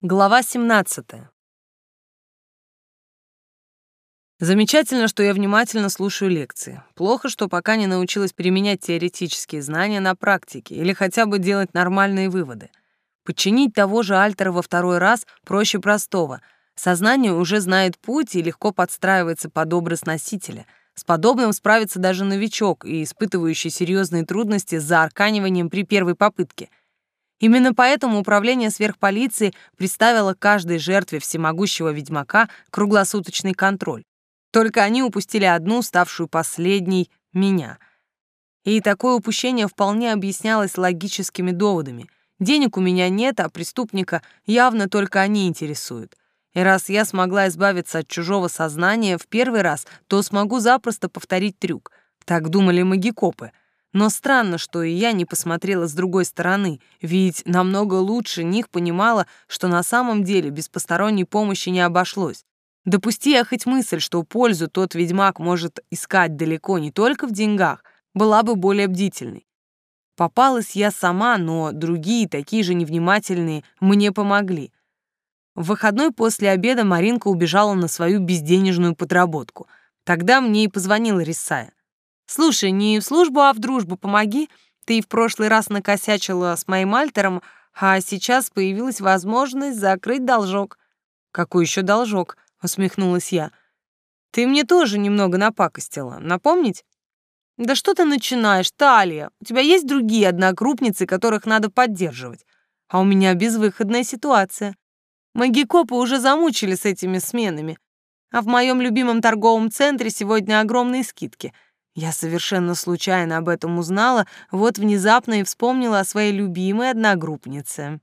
Глава 17. Замечательно, что я внимательно слушаю лекции. Плохо, что пока не научилась применять теоретические знания на практике или хотя бы делать нормальные выводы. Подчинить того же Альтера во второй раз проще простого. Сознание уже знает путь и легко подстраивается под образ носителя. С подобным справится даже новичок и испытывающий серьезные трудности с заарканиванием при первой попытке — Именно поэтому управление сверхполиции приставило каждой жертве всемогущего ведьмака круглосуточный контроль. Только они упустили одну, ставшую последней, меня. И такое упущение вполне объяснялось логическими доводами. Денег у меня нет, а преступника явно только они интересуют. И раз я смогла избавиться от чужого сознания в первый раз, то смогу запросто повторить трюк. Так думали магикопы — но странно, что и я не посмотрела с другой стороны, ведь намного лучше них понимала, что на самом деле без посторонней помощи не обошлось. Допусти я хоть мысль, что пользу тот ведьмак может искать далеко не только в деньгах, была бы более бдительной. Попалась я сама, но другие, такие же невнимательные, мне помогли. В выходной после обеда Маринка убежала на свою безденежную подработку. Тогда мне и позвонила Рисая. Слушай, не в службу, а в дружбу помоги. Ты в прошлый раз накосячила с моим альтером, а сейчас появилась возможность закрыть должок. Какой еще должок? усмехнулась я. Ты мне тоже немного напакостила. Напомнить? Да что ты начинаешь, Талия? У тебя есть другие однокрупницы, которых надо поддерживать. А у меня безвыходная ситуация. Магикопы уже замучили с этими сменами. А в моем любимом торговом центре сегодня огромные скидки — я совершенно случайно об этом узнала, вот внезапно и вспомнила о своей любимой одногруппнице.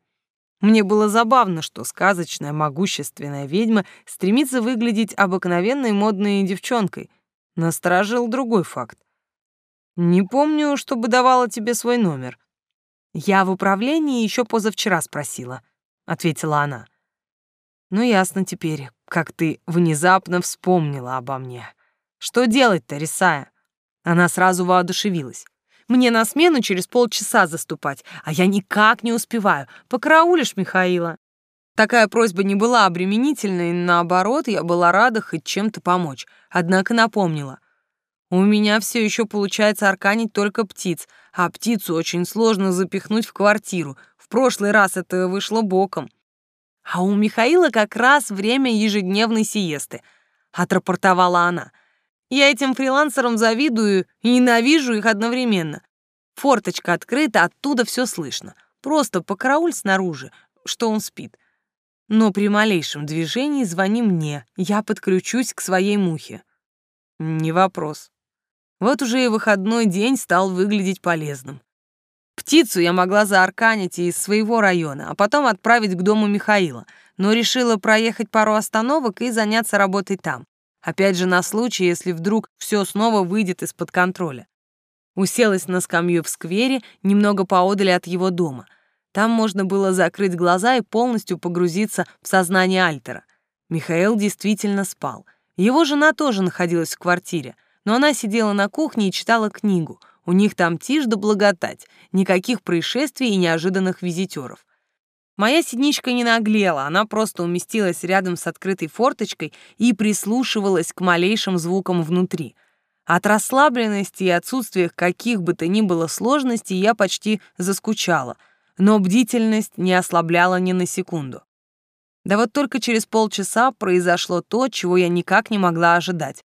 Мне было забавно, что сказочная, могущественная ведьма стремится выглядеть обыкновенной модной девчонкой. Насторожил другой факт. «Не помню, чтобы давала тебе свой номер». «Я в управлении еще позавчера спросила», — ответила она. «Ну, ясно теперь, как ты внезапно вспомнила обо мне. Что делать-то, Рисая?» Она сразу воодушевилась. «Мне на смену через полчаса заступать, а я никак не успеваю. Покараулишь Михаила?» Такая просьба не была обременительной, наоборот, я была рада хоть чем-то помочь. Однако напомнила. У меня все еще получается арканить только птиц, а птицу очень сложно запихнуть в квартиру. В прошлый раз это вышло боком. А у Михаила как раз время ежедневной сиесты, отрапортовала она. — я этим фрилансерам завидую и ненавижу их одновременно. Форточка открыта, оттуда все слышно. Просто покарауль снаружи, что он спит. Но при малейшем движении звони мне, я подключусь к своей мухе. Не вопрос. Вот уже и выходной день стал выглядеть полезным. Птицу я могла заарканить из своего района, а потом отправить к дому Михаила, но решила проехать пару остановок и заняться работой там. Опять же на случай, если вдруг все снова выйдет из-под контроля. Уселась на скамью в сквере, немного поодали от его дома. Там можно было закрыть глаза и полностью погрузиться в сознание Альтера. Михаил действительно спал. Его жена тоже находилась в квартире, но она сидела на кухне и читала книгу. У них там тишь да благодать, никаких происшествий и неожиданных визитеров. Моя синичка не наглела, она просто уместилась рядом с открытой форточкой и прислушивалась к малейшим звукам внутри. От расслабленности и отсутствия каких бы то ни было сложностей я почти заскучала, но бдительность не ослабляла ни на секунду. Да вот только через полчаса произошло то, чего я никак не могла ожидать.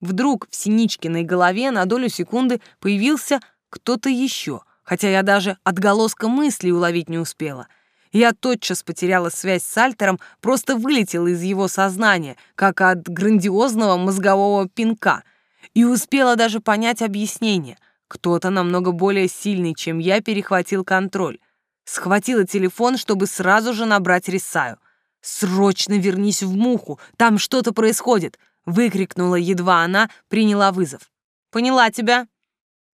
Вдруг в Синичкиной голове на долю секунды появился кто-то еще, хотя я даже отголоска мысли уловить не успела — я тотчас потеряла связь с Альтером, просто вылетела из его сознания, как от грандиозного мозгового пинка, и успела даже понять объяснение. Кто-то намного более сильный, чем я, перехватил контроль. Схватила телефон, чтобы сразу же набрать Рисаю. «Срочно вернись в муху, там что-то происходит!» выкрикнула, едва она приняла вызов. «Поняла тебя»,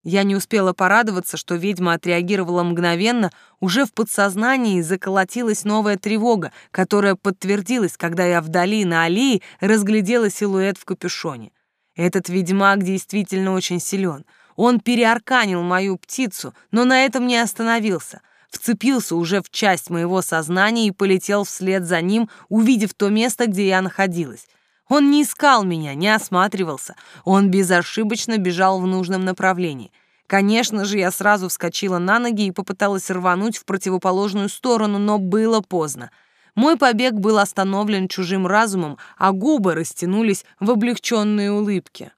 я не успела порадоваться, что ведьма отреагировала мгновенно, уже в подсознании заколотилась новая тревога, которая подтвердилась, когда я вдали на аллее разглядела силуэт в капюшоне. Этот ведьмак действительно очень силен. Он переарканил мою птицу, но на этом не остановился. вцепился уже в часть моего сознания и полетел вслед за ним, увидев то место, где я находилась. Он не искал меня, не осматривался. Он безошибочно бежал в нужном направлении. Конечно же, я сразу вскочила на ноги и попыталась рвануть в противоположную сторону, но было поздно. Мой побег был остановлен чужим разумом, а губы растянулись в облегченные улыбки.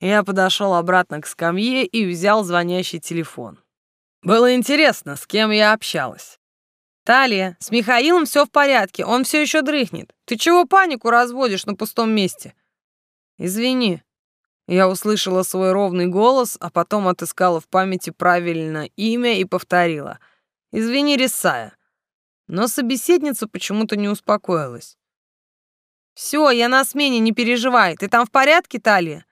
Я подошел обратно к скамье и взял звонящий телефон. Было интересно, с кем я общалась. «Талия, с Михаилом все в порядке, он все еще дрыхнет. Ты чего панику разводишь на пустом месте?» «Извини». Я услышала свой ровный голос, а потом отыскала в памяти правильно имя и повторила. «Извини, Рисая». Но собеседница почему-то не успокоилась. «Все, я на смене, не переживай. Ты там в порядке, Талия?»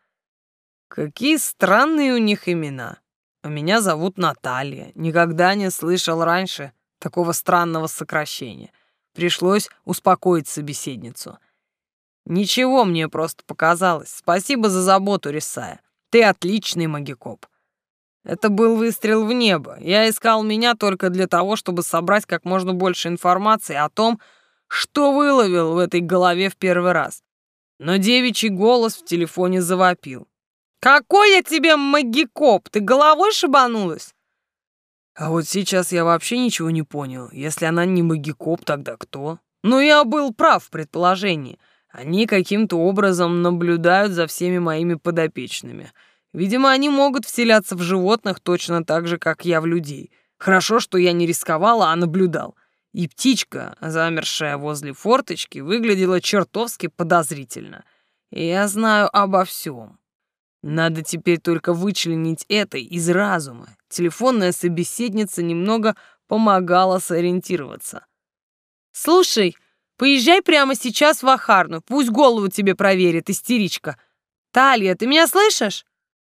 «Какие странные у них имена. А меня зовут Наталья. Никогда не слышал раньше такого странного сокращения. Пришлось успокоить собеседницу. Ничего, мне просто показалось. Спасибо за заботу, Рисая. Ты отличный магикоп. Это был выстрел в небо. Я искал меня только для того, чтобы собрать как можно больше информации о том, что выловил в этой голове в первый раз. Но девичий голос в телефоне завопил. «Какой я тебе магикоп? Ты головой шибанулась?» А вот сейчас я вообще ничего не понял. Если она не магикоп, тогда кто? Ну, я был прав в предположении. Они каким-то образом наблюдают за всеми моими подопечными. Видимо, они могут вселяться в животных точно так же, как я в людей. Хорошо, что я не рисковал, а наблюдал. И птичка, замершая возле форточки, выглядела чертовски подозрительно. И я знаю обо всем. Надо теперь только вычленить это из разума. Телефонная собеседница немного помогала сориентироваться. «Слушай, поезжай прямо сейчас в Ахарну, пусть голову тебе проверит, истеричка. Талия, ты меня слышишь?»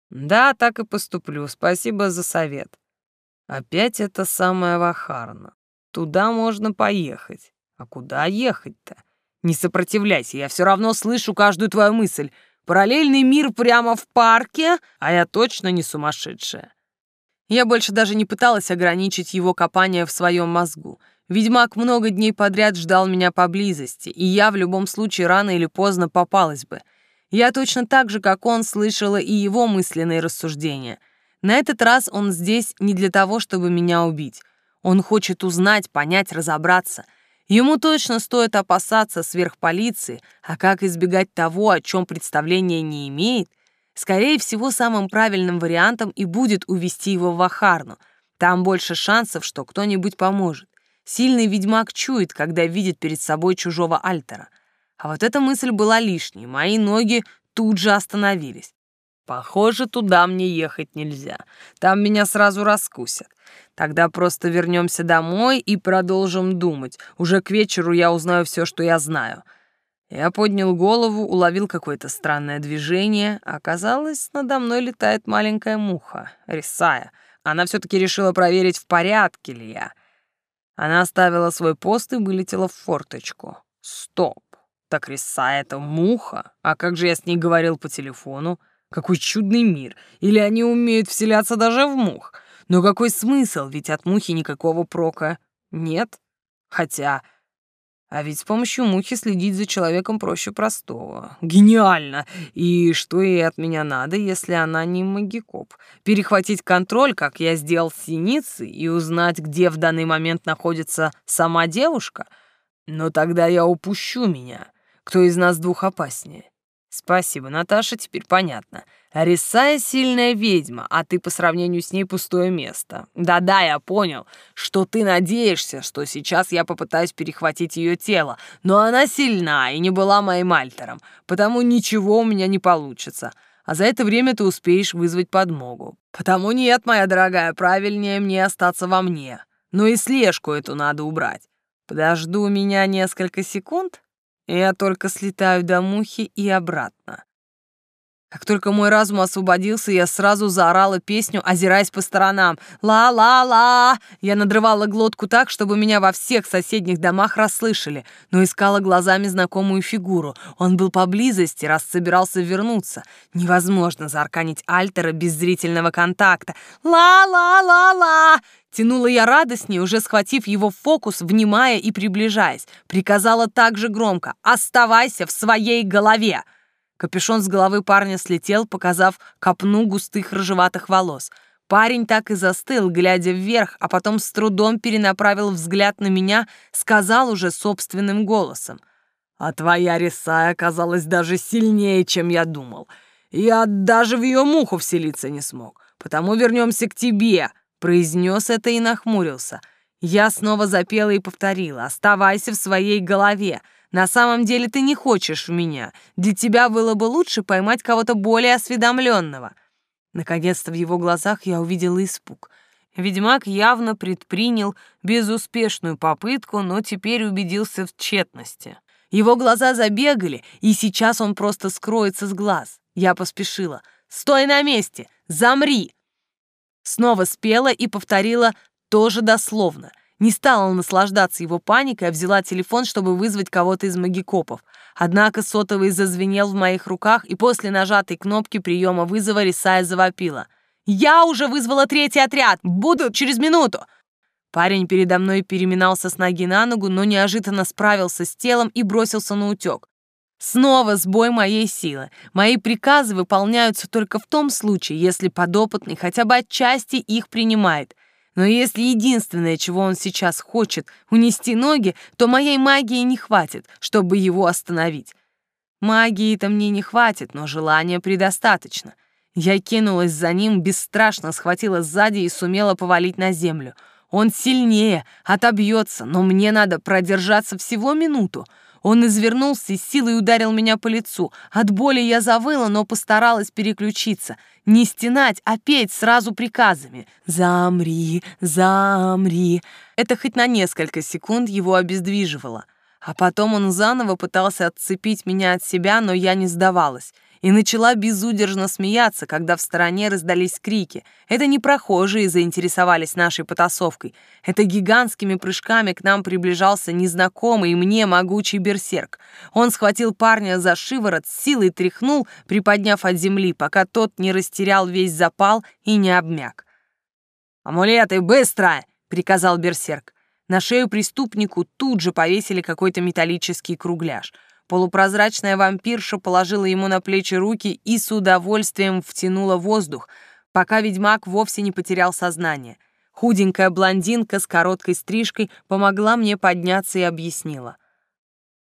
«Да, так и поступлю, спасибо за совет». Опять это самое Вахарна. Туда можно поехать. А куда ехать-то? Не сопротивляйся, я все равно слышу каждую твою мысль. Параллельный мир прямо в парке, а я точно не сумасшедшая. Я больше даже не пыталась ограничить его копание в своем мозгу. Ведьмак много дней подряд ждал меня поблизости, и я в любом случае рано или поздно попалась бы. Я точно так же, как он, слышала и его мысленные рассуждения. На этот раз он здесь не для того, чтобы меня убить. Он хочет узнать, понять, разобраться — Ему точно стоит опасаться сверхполиции, а как избегать того, о чем представления не имеет, скорее всего, самым правильным вариантом и будет увести его в Ахарну. Там больше шансов, что кто-нибудь поможет. Сильный ведьмак чует, когда видит перед собой чужого альтера. А вот эта мысль была лишней, мои ноги тут же остановились. Похоже, туда мне ехать нельзя. Там меня сразу раскусят. Тогда просто вернемся домой и продолжим думать. Уже к вечеру я узнаю все, что я знаю. Я поднял голову, уловил какое-то странное движение. Оказалось, надо мной летает маленькая муха, Рисая. Она все-таки решила проверить, в порядке ли я. Она оставила свой пост и вылетела в форточку. Стоп. Так Рисая — это муха? А как же я с ней говорил по телефону? Какой чудный мир. Или они умеют вселяться даже в мух? Но какой смысл, ведь от мухи никакого прока нет. Хотя... А ведь с помощью мухи следить за человеком проще простого. Гениально! И что ей от меня надо, если она не магикоп? Перехватить контроль, как я сделал с синицей, и узнать, где в данный момент находится сама девушка? Но тогда я упущу меня. Кто из нас двух опаснее? Спасибо, Наташа, теперь понятно. Рисая сильная ведьма, а ты по сравнению с ней пустое место. Да-да, я понял, что ты надеешься, что сейчас я попытаюсь перехватить ее тело, но она сильна и не была моим альтером, потому ничего у меня не получится. А за это время ты успеешь вызвать подмогу. Потому нет, моя дорогая, правильнее мне остаться во мне. Но и слежку эту надо убрать. Подожду меня несколько секунд, я только слетаю до мухи и обратно. Как только мой разум освободился, я сразу заорала песню, озираясь по сторонам. «Ла-ла-ла!» Я надрывала глотку так, чтобы меня во всех соседних домах расслышали, но искала глазами знакомую фигуру. Он был поблизости, раз собирался вернуться. Невозможно заарканить Альтера без зрительного контакта. «Ла-ла-ла-ла!» Тянула я радостнее, уже схватив его фокус, внимая и приближаясь. Приказала также громко «Оставайся в своей голове!» Капюшон с головы парня слетел, показав копну густых рыжеватых волос. Парень так и застыл, глядя вверх, а потом с трудом перенаправил взгляд на меня, сказал уже собственным голосом. «А твоя рисая оказалась даже сильнее, чем я думал. Я даже в ее муху вселиться не смог. Потому вернемся к тебе», — произнес это и нахмурился. Я снова запела и повторила «Оставайся в своей голове». На самом деле ты не хочешь в меня. Для тебя было бы лучше поймать кого-то более осведомленного. Наконец-то в его глазах я увидела испуг. Ведьмак явно предпринял безуспешную попытку, но теперь убедился в тщетности. Его глаза забегали, и сейчас он просто скроется с глаз. Я поспешила. «Стой на месте! Замри!» Снова спела и повторила тоже дословно — не стала наслаждаться его паникой, а взяла телефон, чтобы вызвать кого-то из магикопов. Однако сотовый зазвенел в моих руках, и после нажатой кнопки приема вызова Рисая завопила. «Я уже вызвала третий отряд! Буду через минуту!» Парень передо мной переминался с ноги на ногу, но неожиданно справился с телом и бросился на утек. Снова сбой моей силы. Мои приказы выполняются только в том случае, если подопытный хотя бы отчасти их принимает — но если единственное, чего он сейчас хочет, унести ноги, то моей магии не хватит, чтобы его остановить. Магии-то мне не хватит, но желания предостаточно. Я кинулась за ним, бесстрашно схватила сзади и сумела повалить на землю. Он сильнее, отобьется, но мне надо продержаться всего минуту. Он извернулся и силой ударил меня по лицу. От боли я завыла, но постаралась переключиться. Не стенать, а петь сразу приказами. «Замри, замри». Это хоть на несколько секунд его обездвиживало. А потом он заново пытался отцепить меня от себя, но я не сдавалась и начала безудержно смеяться, когда в стороне раздались крики. Это не прохожие заинтересовались нашей потасовкой. Это гигантскими прыжками к нам приближался незнакомый мне могучий берсерк. Он схватил парня за шиворот, силой тряхнул, приподняв от земли, пока тот не растерял весь запал и не обмяк. «Амулеты, быстро!» — приказал берсерк. На шею преступнику тут же повесили какой-то металлический кругляш — Полупрозрачная вампирша положила ему на плечи руки и с удовольствием втянула воздух, пока ведьмак вовсе не потерял сознание. Худенькая блондинка с короткой стрижкой помогла мне подняться и объяснила.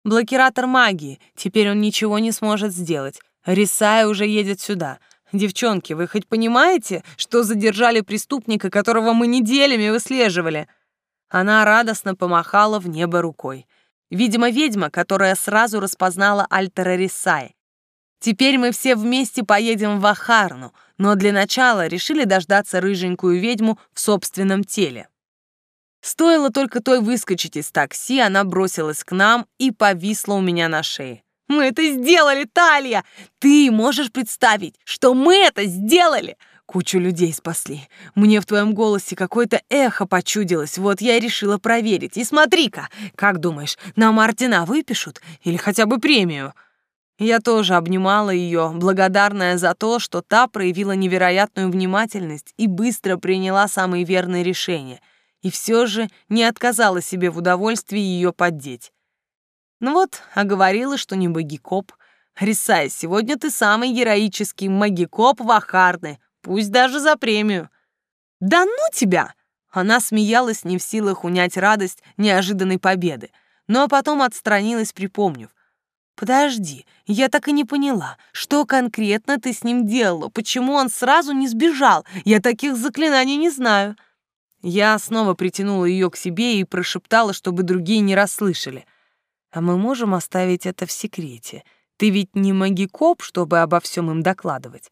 «Блокиратор магии. Теперь он ничего не сможет сделать. Рисая уже едет сюда. Девчонки, вы хоть понимаете, что задержали преступника, которого мы неделями выслеживали?» Она радостно помахала в небо рукой. Видимо, ведьма, которая сразу распознала Альтера Рисай. Теперь мы все вместе поедем в Ахарну, но для начала решили дождаться рыженькую ведьму в собственном теле. Стоило только той выскочить из такси, она бросилась к нам и повисла у меня на шее. «Мы это сделали, Талия! Ты можешь представить, что мы это сделали!» Кучу людей спасли. Мне в твоем голосе какое-то эхо почудилось, вот я и решила проверить. И смотри-ка, как думаешь, нам ордена выпишут или хотя бы премию?» Я тоже обнимала ее, благодарная за то, что та проявила невероятную внимательность и быстро приняла самые верные решения, и все же не отказала себе в удовольствии ее поддеть. Ну вот, а говорила, что не магикоп. Рисай, сегодня ты самый героический магикоп в Ахарне, Пусть даже за премию. Да ну тебя! Она смеялась, не в силах унять радость неожиданной победы, но потом отстранилась, припомнив. «Подожди, я так и не поняла, что конкретно ты с ним делала, почему он сразу не сбежал? Я таких заклинаний не знаю». Я снова притянула ее к себе и прошептала, чтобы другие не расслышали. «А мы можем оставить это в секрете. Ты ведь не магикоп, чтобы обо всем им докладывать.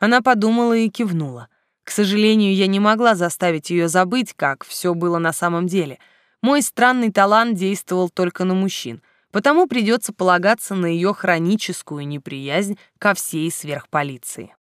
Она подумала и кивнула. К сожалению, я не могла заставить ее забыть, как все было на самом деле. Мой странный талант действовал только на мужчин. потому придется полагаться на ее хроническую неприязнь ко всей сверхполиции.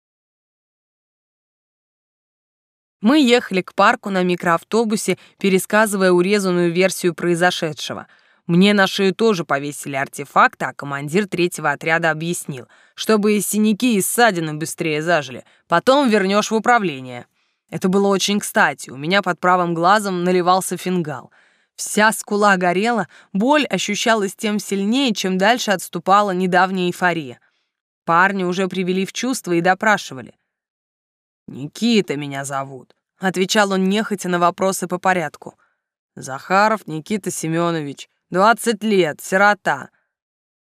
Мы ехали к парку на микроавтобусе, пересказывая урезанную версию произошедшего. Мне на шею тоже повесили артефакты, а командир третьего отряда объяснил, чтобы синяки и ссадины быстрее зажили. Потом вернешь в управление. Это было очень кстати. У меня под правым глазом наливался фингал. Вся скула горела, боль ощущалась тем сильнее, чем дальше отступала недавняя эйфория. Парни уже привели в чувство и допрашивали. «Никита меня зовут», — отвечал он нехотя на вопросы по порядку. «Захаров Никита Семенович, двадцать лет, сирота».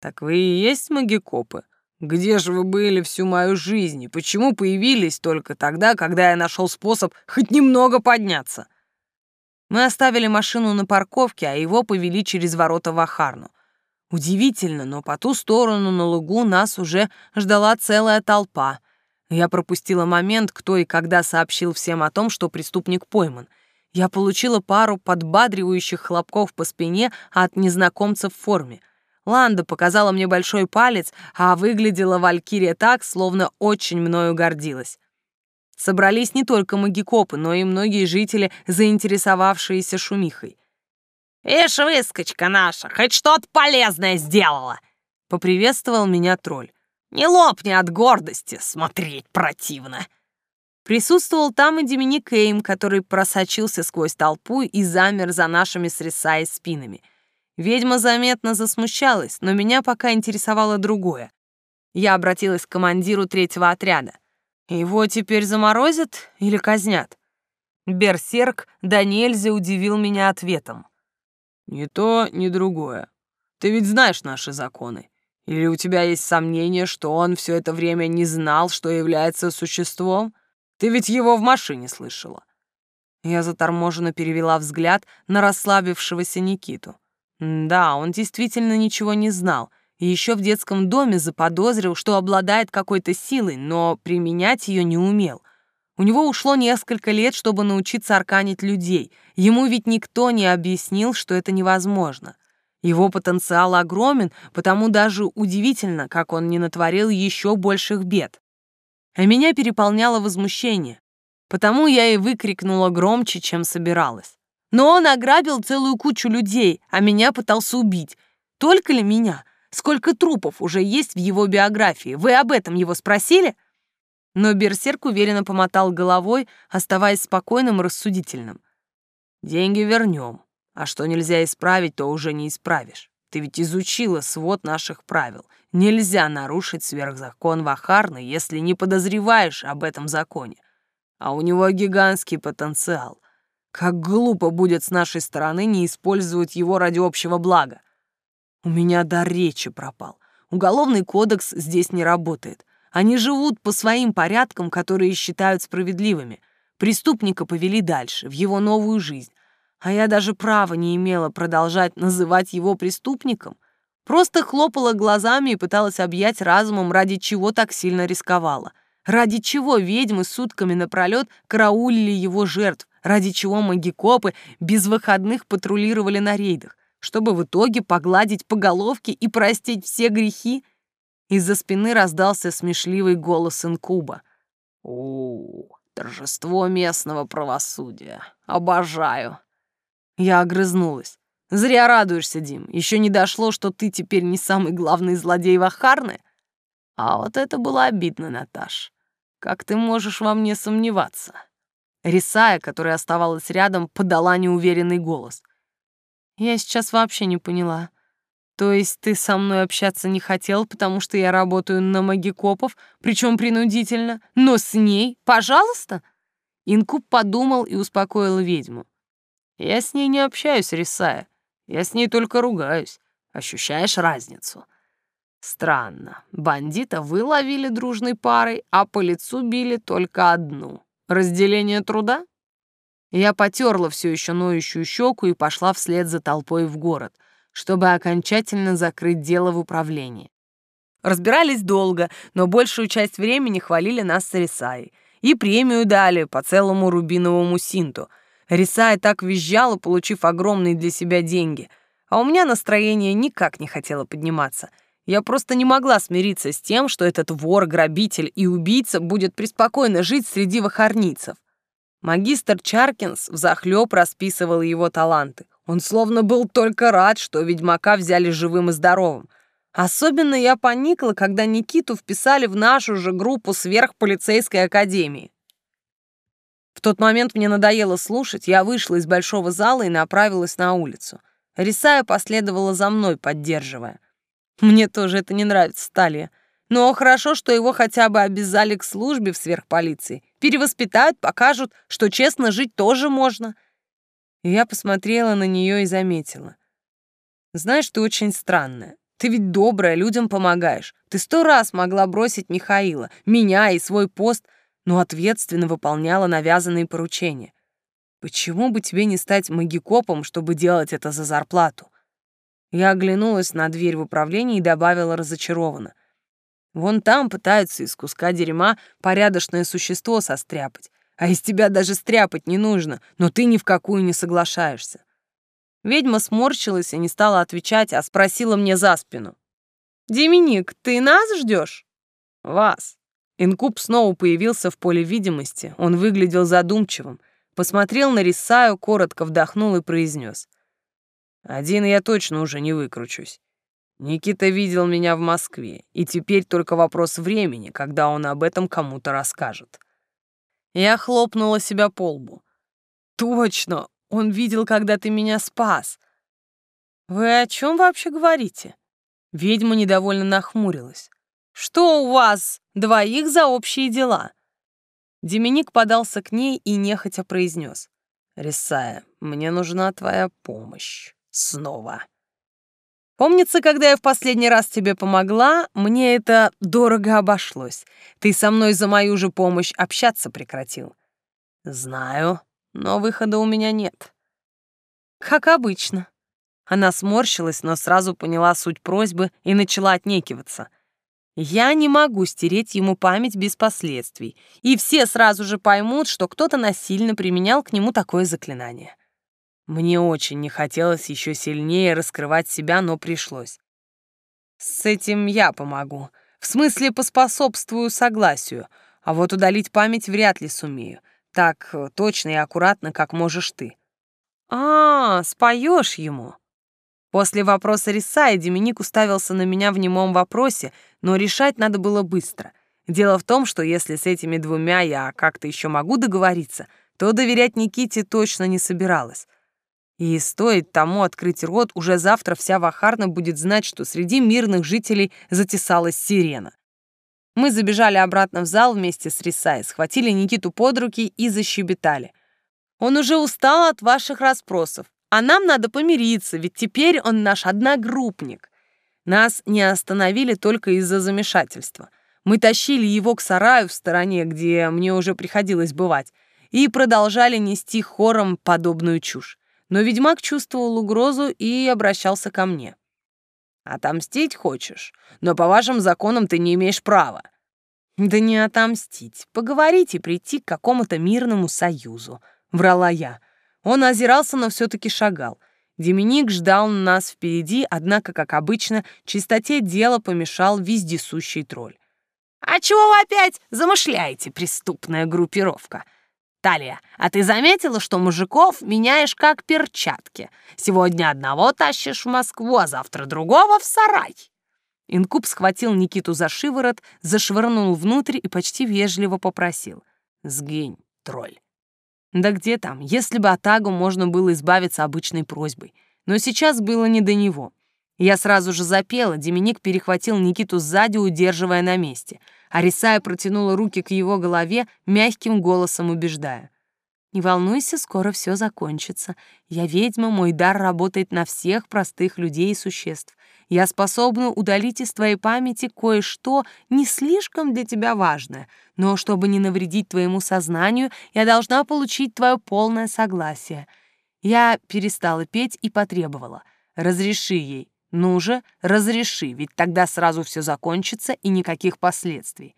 «Так вы и есть магикопы? Где же вы были всю мою жизнь и почему появились только тогда, когда я нашел способ хоть немного подняться?» Мы оставили машину на парковке, а его повели через ворота в Ахарну. Удивительно, но по ту сторону на лугу нас уже ждала целая толпа — я пропустила момент, кто и когда сообщил всем о том, что преступник пойман. Я получила пару подбадривающих хлопков по спине от незнакомца в форме. Ланда показала мне большой палец, а выглядела Валькирия так, словно очень мною гордилась. Собрались не только магикопы, но и многие жители, заинтересовавшиеся шумихой. «Ишь, выскочка наша, хоть что-то полезное сделала!» — поприветствовал меня тролль. Не лопни от гордости, смотреть противно. Присутствовал там и Доминик Эйм, который просочился сквозь толпу и замер за нашими с Рисай спинами. Ведьма заметно засмущалась, но меня пока интересовало другое. Я обратилась к командиру третьего отряда. Его теперь заморозят или казнят? Берсерк да нельзя удивил меня ответом. «Ни то, ни другое. Ты ведь знаешь наши законы. Или у тебя есть сомнение, что он все это время не знал, что является существом? Ты ведь его в машине слышала». Я заторможенно перевела взгляд на расслабившегося Никиту. Да, он действительно ничего не знал, и еще в детском доме заподозрил, что обладает какой-то силой, но применять ее не умел. У него ушло несколько лет, чтобы научиться арканить людей. Ему ведь никто не объяснил, что это невозможно. Его потенциал огромен, потому даже удивительно, как он не натворил еще больших бед. А меня переполняло возмущение, потому я и выкрикнула громче, чем собиралась. Но он ограбил целую кучу людей, а меня пытался убить. Только ли меня? Сколько трупов уже есть в его биографии? Вы об этом его спросили? Но Берсерк уверенно помотал головой, оставаясь спокойным и рассудительным. «Деньги вернем. А что нельзя исправить, то уже не исправишь. Ты ведь изучила свод наших правил. Нельзя нарушить сверхзакон Вахарны, если не подозреваешь об этом законе. А у него гигантский потенциал. Как глупо будет с нашей стороны не использовать его ради общего блага. У меня дар речи пропал. Уголовный кодекс здесь не работает. Они живут по своим порядкам, которые считают справедливыми. Преступника повели дальше, в его новую жизнь а я даже права не имела продолжать называть его преступником. Просто хлопала глазами и пыталась объять разумом, ради чего так сильно рисковала. Ради чего ведьмы сутками напролет караулили его жертв, ради чего магикопы без выходных патрулировали на рейдах, чтобы в итоге погладить по головке и простить все грехи. Из-за спины раздался смешливый голос инкуба. «О, торжество местного правосудия! Обожаю!» Я огрызнулась. «Зря радуешься, Дим. Еще не дошло, что ты теперь не самый главный злодей Вахарны. А вот это было обидно, Наташ. Как ты можешь во мне сомневаться?» Рисая, которая оставалась рядом, подала неуверенный голос. «Я сейчас вообще не поняла. То есть ты со мной общаться не хотел, потому что я работаю на магикопов, причем принудительно, но с ней, пожалуйста?» Инкуб подумал и успокоил ведьму. Я с ней не общаюсь, Рисая. Я с ней только ругаюсь. Ощущаешь разницу? Странно. Бандита вы ловили дружной парой, а по лицу били только одну. Разделение труда? Я потерла все еще ноющую щеку и пошла вслед за толпой в город, чтобы окончательно закрыть дело в управлении. Разбирались долго, но большую часть времени хвалили нас с Рисаей. И премию дали по целому рубиновому синту — Рисая так визжала, получив огромные для себя деньги. а у меня настроение никак не хотело подниматься. Я просто не могла смириться с тем, что этот вор, грабитель и убийца будет преспокойно жить среди вахарницев. Магистр Чаркинс взахлёб расписывал его таланты. Он словно был только рад, что ведьмака взяли живым и здоровым. Особенно я поникла, когда Никиту вписали в нашу же группу сверхполицейской академии. В тот момент мне надоело слушать, я вышла из большого зала и направилась на улицу. Рисая последовала за мной, поддерживая. Мне тоже это не нравится, Талия. Но хорошо, что его хотя бы обязали к службе в сверхполиции. Перевоспитают, покажут, что честно жить тоже можно. И я посмотрела на нее и заметила. Знаешь, ты очень странная. Ты ведь добрая, людям помогаешь. Ты сто раз могла бросить Михаила, меня и свой пост — но ответственно выполняла навязанные поручения. Почему бы тебе не стать магикопом, чтобы делать это за зарплату? Я оглянулась на дверь в управление и добавила разочарованно. Вон там пытаются из куска дерьма порядочное существо состряпать, а из тебя даже стряпать не нужно, но ты ни в какую не соглашаешься. Ведьма сморщилась и не стала отвечать, а спросила мне за спину. «Деминик, ты нас ждешь?» «Вас», Инкуб снова появился в поле видимости. Он выглядел задумчивым. Посмотрел на Рисаю, коротко вдохнул и произнес. «Один я точно уже не выкручусь. Никита видел меня в Москве, и теперь только вопрос времени, когда он об этом кому-то расскажет». Я хлопнула себя по лбу. «Точно! Он видел, когда ты меня спас!» «Вы о чем вообще говорите?» Ведьма недовольно нахмурилась. Что у вас двоих за общие дела?» Деминик подался к ней и нехотя произнес. «Рисая, мне нужна твоя помощь. Снова». Помнится, когда я в последний раз тебе помогла, мне это дорого обошлось. Ты со мной за мою же помощь общаться прекратил. Знаю, но выхода у меня нет. Как обычно. Она сморщилась, но сразу поняла суть просьбы и начала отнекиваться. Я не могу стереть ему память без последствий, и все сразу же поймут, что кто-то насильно применял к нему такое заклинание. Мне очень не хотелось еще сильнее раскрывать себя, но пришлось. С этим я помогу. В смысле, поспособствую согласию, а вот удалить память вряд ли сумею. Так точно и аккуратно, как можешь ты. А, споешь ему. После вопроса Риса и Деминик уставился на меня в немом вопросе, но решать надо было быстро. Дело в том, что если с этими двумя я как-то еще могу договориться, то доверять Никите точно не собиралась. И стоит тому открыть рот, уже завтра вся Вахарна будет знать, что среди мирных жителей затесалась сирена. Мы забежали обратно в зал вместе с Рисай, схватили Никиту под руки и защебетали. «Он уже устал от ваших расспросов. А нам надо помириться, ведь теперь он наш одногруппник. Нас не остановили только из-за замешательства. Мы тащили его к сараю в стороне, где мне уже приходилось бывать, и продолжали нести хором подобную чушь. Но ведьмак чувствовал угрозу и обращался ко мне. «Отомстить хочешь, но по вашим законам ты не имеешь права». «Да не отомстить, поговорить и прийти к какому-то мирному союзу», — врала я. Он озирался, но все-таки шагал. Деминик ждал нас впереди, однако, как обычно, чистоте дела помешал вездесущий тролль. «А чего вы опять замышляете, преступная группировка?» «Талия, а ты заметила, что мужиков меняешь как перчатки? Сегодня одного тащишь в Москву, а завтра другого в сарай». Инкуб схватил Никиту за шиворот, зашвырнул внутрь и почти вежливо попросил. «Сгинь, тролль». Да где там, если бы Атагу можно было избавиться обычной просьбой. Но сейчас было не до него. Я сразу же запела, Деминик перехватил Никиту сзади, удерживая на месте. Арисая протянула руки к его голове, мягким голосом убеждая. «Не волнуйся, скоро все закончится. Я ведьма, мой дар работает на всех простых людей и существ. Я способна удалить из твоей памяти кое-что не слишком для тебя важное, но чтобы не навредить твоему сознанию, я должна получить твое полное согласие. Я перестала петь и потребовала. Разреши ей. Ну же, разреши, ведь тогда сразу все закончится и никаких последствий.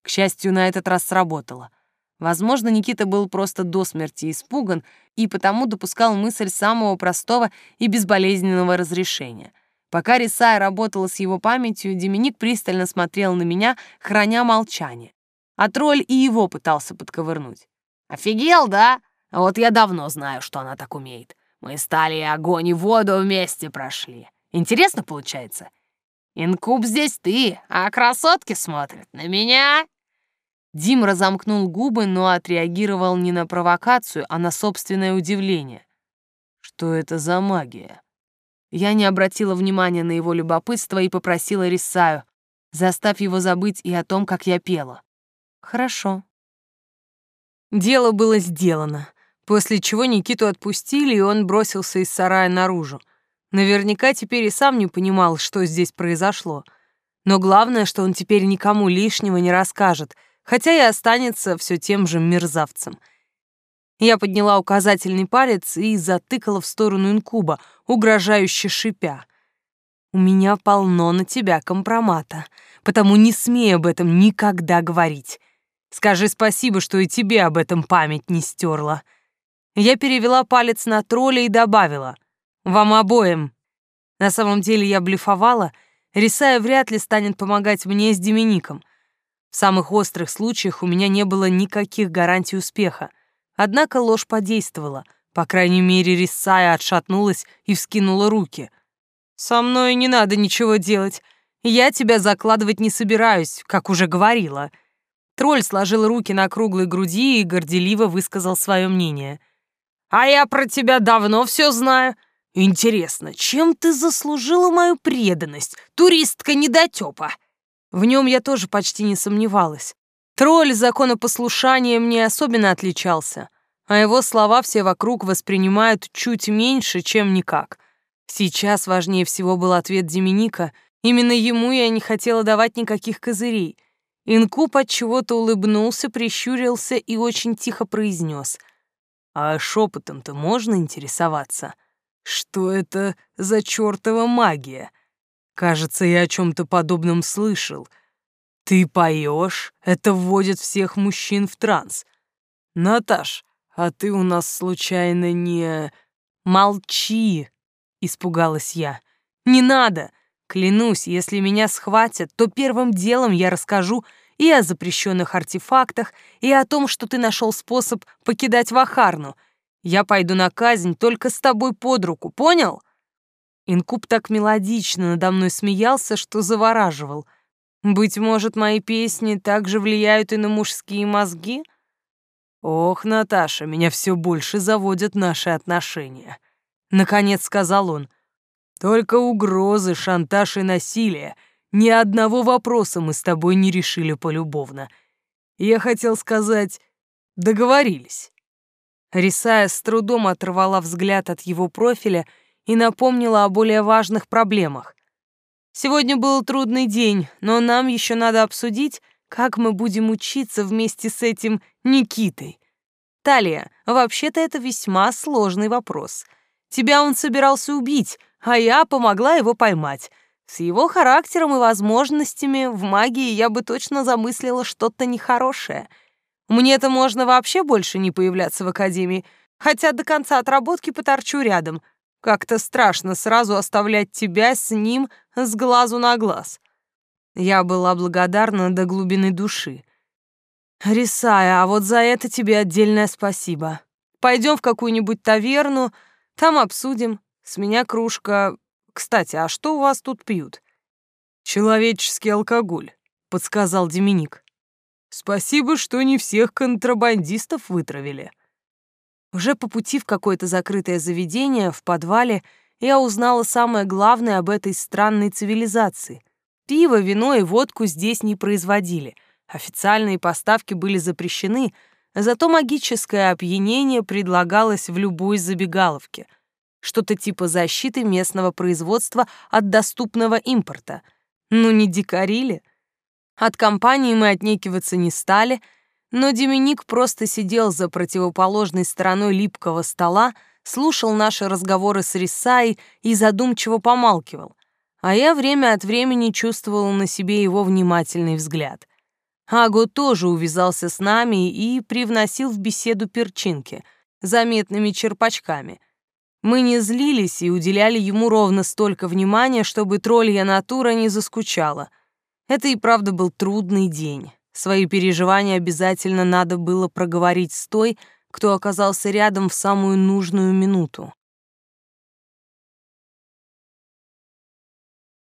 К счастью, на этот раз сработало. Возможно, Никита был просто до смерти испуган и потому допускал мысль самого простого и безболезненного разрешения. Пока Рисая работала с его памятью, Деминик пристально смотрел на меня, храня молчание. А тролль и его пытался подковырнуть. «Офигел, да? Вот я давно знаю, что она так умеет. Мы стали и огонь, и воду вместе прошли. Интересно получается? Инкуб здесь ты, а красотки смотрят на меня. Дим разомкнул губы, но отреагировал не на провокацию, а на собственное удивление. Что это за магия? Я не обратила внимания на его любопытство и попросила Рисаю, заставь его забыть и о том, как я пела. Хорошо. Дело было сделано, после чего Никиту отпустили, и он бросился из сарая наружу. Наверняка теперь и сам не понимал, что здесь произошло. Но главное, что он теперь никому лишнего не расскажет — хотя и останется все тем же мерзавцем. Я подняла указательный палец и затыкала в сторону инкуба, угрожающе шипя. «У меня полно на тебя компромата, потому не смей об этом никогда говорить. Скажи спасибо, что и тебе об этом память не стерла». Я перевела палец на тролля и добавила. «Вам обоим». На самом деле я блефовала, Рисая вряд ли станет помогать мне с Демиником. В самых острых случаях у меня не было никаких гарантий успеха. Однако ложь подействовала. По крайней мере, Рисая отшатнулась и вскинула руки. «Со мной не надо ничего делать. Я тебя закладывать не собираюсь, как уже говорила». Тролль сложил руки на круглой груди и горделиво высказал свое мнение. «А я про тебя давно все знаю. Интересно, чем ты заслужила мою преданность, туристка недотёпа?» В нем я тоже почти не сомневалась. Тролль законопослушанием не особенно отличался, а его слова все вокруг воспринимают чуть меньше, чем никак. Сейчас важнее всего был ответ Деминика. Именно ему я не хотела давать никаких козырей. Инкуб от чего-то улыбнулся, прищурился и очень тихо произнес. «А шепотом-то можно интересоваться? Что это за чертова магия?» Кажется, я о чем-то подобном слышал. Ты поешь, это вводит всех мужчин в транс. Наташ, а ты у нас случайно не... Молчи, испугалась я. Не надо. Клянусь, если меня схватят, то первым делом я расскажу и о запрещенных артефактах, и о том, что ты нашел способ покидать Вахарну. Я пойду на казнь только с тобой под руку, понял? Инкуб так мелодично надо мной смеялся, что завораживал. Быть может, мои песни также влияют и на мужские мозги? Ох, Наташа, меня все больше заводят наши отношения. Наконец сказал он. Только угрозы, шантаж и насилие. Ни одного вопроса мы с тобой не решили полюбовно. Я хотел сказать, договорились. Рисая с трудом оторвала взгляд от его профиля и напомнила о более важных проблемах. Сегодня был трудный день, но нам еще надо обсудить, как мы будем учиться вместе с этим Никитой. Талия, вообще-то это весьма сложный вопрос. Тебя он собирался убить, а я помогла его поймать. С его характером и возможностями в магии я бы точно замыслила что-то нехорошее. Мне-то можно вообще больше не появляться в академии, хотя до конца отработки поторчу рядом, как-то страшно сразу оставлять тебя с ним с глазу на глаз. Я была благодарна до глубины души. Рисая, а вот за это тебе отдельное спасибо. Пойдем в какую-нибудь таверну, там обсудим. С меня кружка... Кстати, а что у вас тут пьют? Человеческий алкоголь, подсказал Деминик. Спасибо, что не всех контрабандистов вытравили. Уже по пути в какое-то закрытое заведение, в подвале, я узнала самое главное об этой странной цивилизации. Пиво, вино и водку здесь не производили. Официальные поставки были запрещены, зато магическое опьянение предлагалось в любой забегаловке. Что-то типа защиты местного производства от доступного импорта. Ну не дикарили? От компании мы отнекиваться не стали — но Деминик просто сидел за противоположной стороной липкого стола, слушал наши разговоры с Рисай и задумчиво помалкивал, а я время от времени чувствовала на себе его внимательный взгляд. Аго тоже увязался с нами и привносил в беседу перчинки, заметными черпачками. Мы не злились и уделяли ему ровно столько внимания, чтобы троллья натура не заскучала. Это и правда был трудный день. Свои переживания обязательно надо было проговорить с той, кто оказался рядом в самую нужную минуту.